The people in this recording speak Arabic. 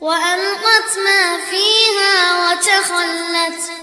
وألقت ما فيها وتخلت